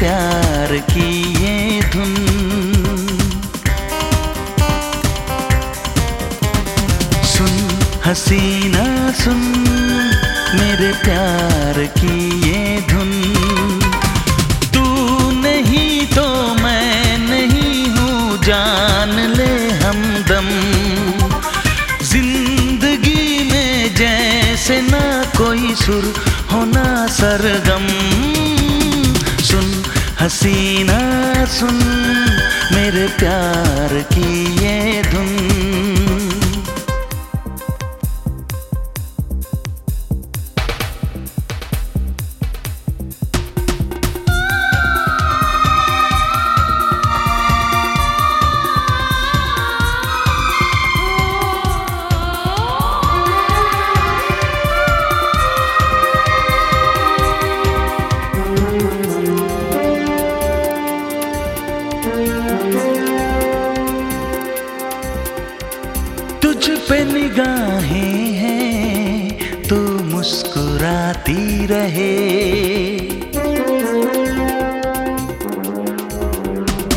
प्यार की ये धुन। सुन, हसीना, सुन, मेरे प्यार की ये धुन। तू नहीं तो मैं नहीं हूँ, जान ले हमदम। ज़िंदगी में जैसे ना कोई सुर होना सरगम। सुन हसीना सुन मेरे प्यार की तुझ पे निगाहें हैं, तू मुस्कुराती रहे।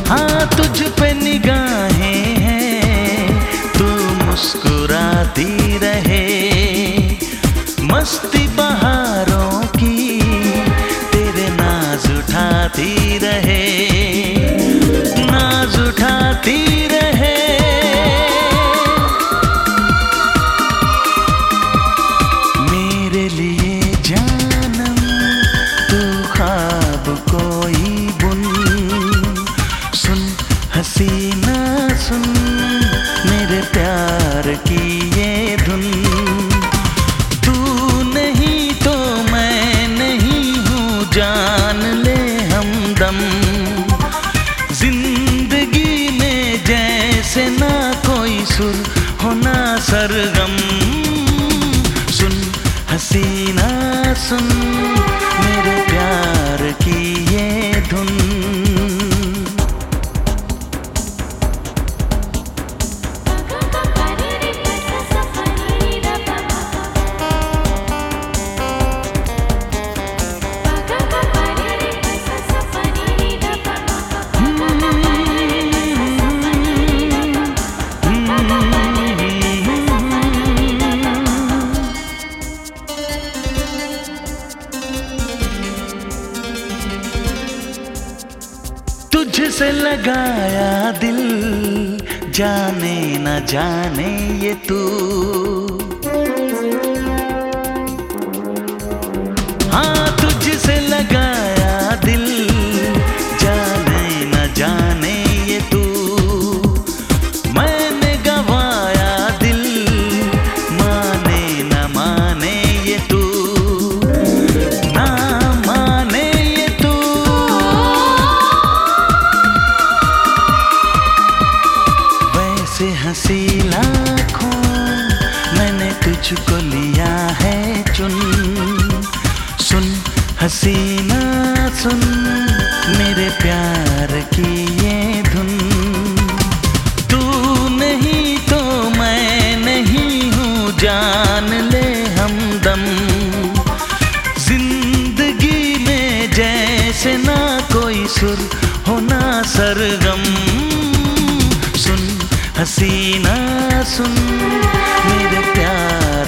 हाँ तुझ पे निगाहें हैं, तू मुस्कुराती रहे। मस्ती बहारों की तेरे नाज उठाती रहे। हसीना सुन, मेरे प्यार की ये धुन। तू नहीं तो मैं नहीं हूँ, जान ले हमदम ज़िंदगी में जैसे ना कोई सुर होना सरगम। सुन, हसीना सुन, मेरे प्यार की तुझसे लगाया दिल। जाने न जाने ये तू। हँसी लाखों, मैंने तुझको लिया है चुन। सुन हसीना सुन, मेरे प्यार की ये धुन। तू नहीं तो मैं नहीं हूँ, जान ले हमदम ज़िंदगी में जैसे ना कोई सुर होना सरगम। सुन हसीना सुन मेरे प्यार